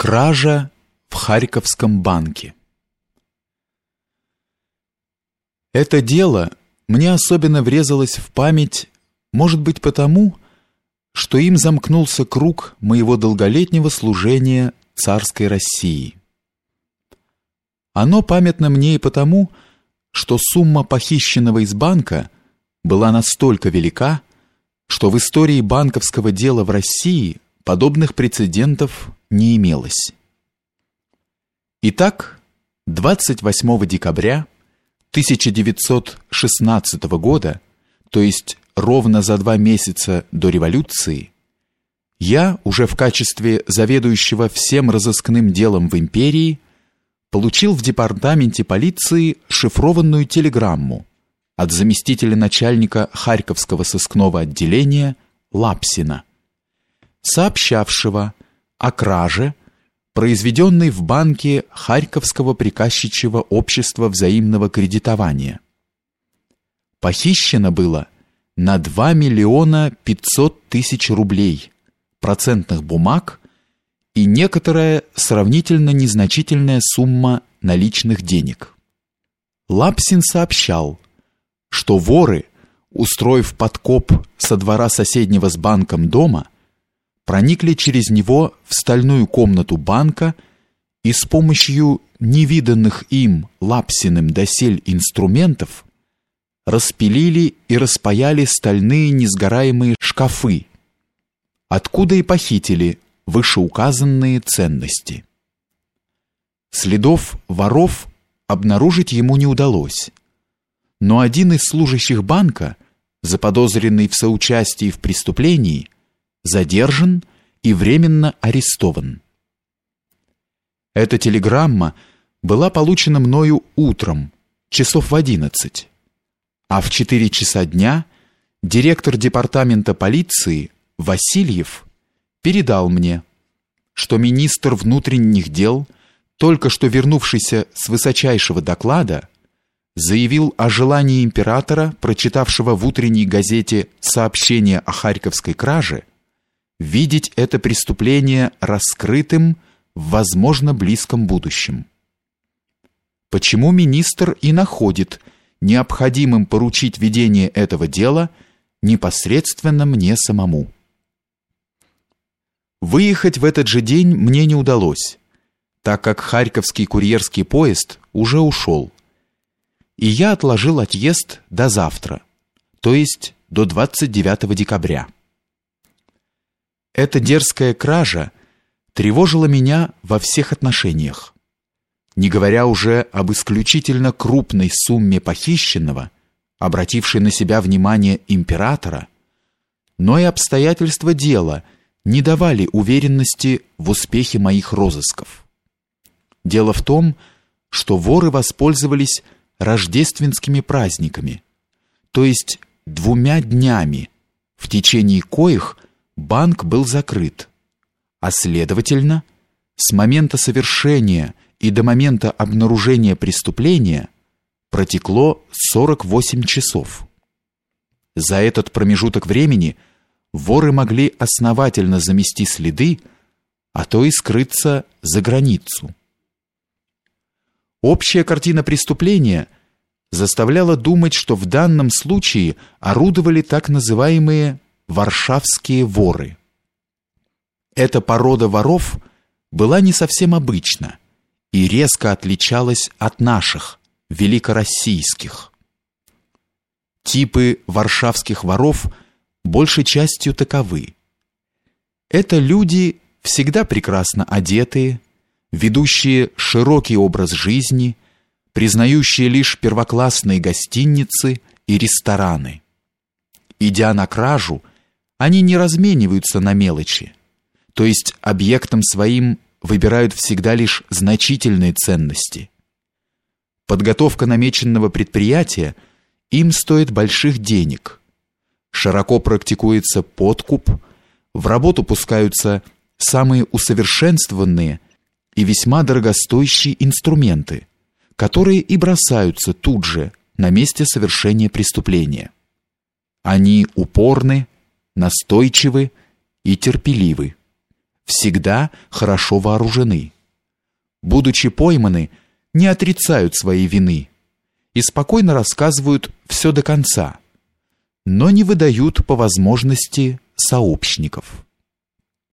Кража в Харьковском банке. Это дело мне особенно врезалось в память, может быть, потому, что им замкнулся круг моего долголетнего служения царской России. Оно памятно мне и потому, что сумма похищенного из банка была настолько велика, что в истории банковского дела в России подобных прецедентов не имелось. Итак, 28 декабря 1916 года, то есть ровно за два месяца до революции, я, уже в качестве заведующего всем разыскным делом в империи, получил в департаменте полиции шифрованную телеграмму от заместителя начальника Харьковского сыскного отделения Лапсина, сообщавшего о краже, произведенной в банке Харьковского приказчичьего общества взаимного кредитования. Похищено было на 2 миллиона 500 тысяч рублей процентных бумаг и некоторая сравнительно незначительная сумма наличных денег. Лапсин сообщал, что воры, устроив подкоп со двора соседнего с банком дома, проникли через него в стальную комнату банка и с помощью невиданных им Лапсиным досель инструментов распилили и распаяли стальные несгораемые шкафы, откуда и похитили вышеуказанные ценности. Следов воров обнаружить ему не удалось, но один из служащих банка, заподозренный в соучастии в преступлении, задержан и временно арестован. Эта телеграмма была получена мною утром, часов в одиннадцать, а в четыре часа дня директор департамента полиции Васильев передал мне, что министр внутренних дел, только что вернувшийся с высочайшего доклада, заявил о желании императора, прочитавшего в утренней газете сообщение о Харьковской краже, видеть это преступление раскрытым в возможно близком будущем. Почему министр и находит необходимым поручить ведение этого дела непосредственно мне самому? Выехать в этот же день мне не удалось, так как Харьковский курьерский поезд уже ушел. И я отложил отъезд до завтра, то есть до 29 декабря. Эта дерзкая кража тревожила меня во всех отношениях. Не говоря уже об исключительно крупной сумме похищенного, обратившей на себя внимание императора, но и обстоятельства дела не давали уверенности в успехе моих розысков. Дело в том, что воры воспользовались рождественскими праздниками, то есть двумя днями, в течение коих банк был закрыт, а следовательно, с момента совершения и до момента обнаружения преступления протекло 48 часов. За этот промежуток времени воры могли основательно замести следы, а то и скрыться за границу. Общая картина преступления заставляла думать, что в данном случае орудовали так называемые варшавские воры. Эта порода воров была не совсем обычна и резко отличалась от наших, великороссийских. Типы варшавских воров большей частью таковы. Это люди, всегда прекрасно одетые, ведущие широкий образ жизни, признающие лишь первоклассные гостиницы и рестораны. Идя на кражу, они не размениваются на мелочи, то есть объектом своим выбирают всегда лишь значительные ценности. Подготовка намеченного предприятия им стоит больших денег. Широко практикуется подкуп, в работу пускаются самые усовершенствованные и весьма дорогостоящие инструменты, которые и бросаются тут же на месте совершения преступления. Они упорны, настойчивы и терпеливы. всегда хорошо вооружены. Будучи пойманы, не отрицают своей вины и спокойно рассказывают все до конца, но не выдают по возможности сообщников.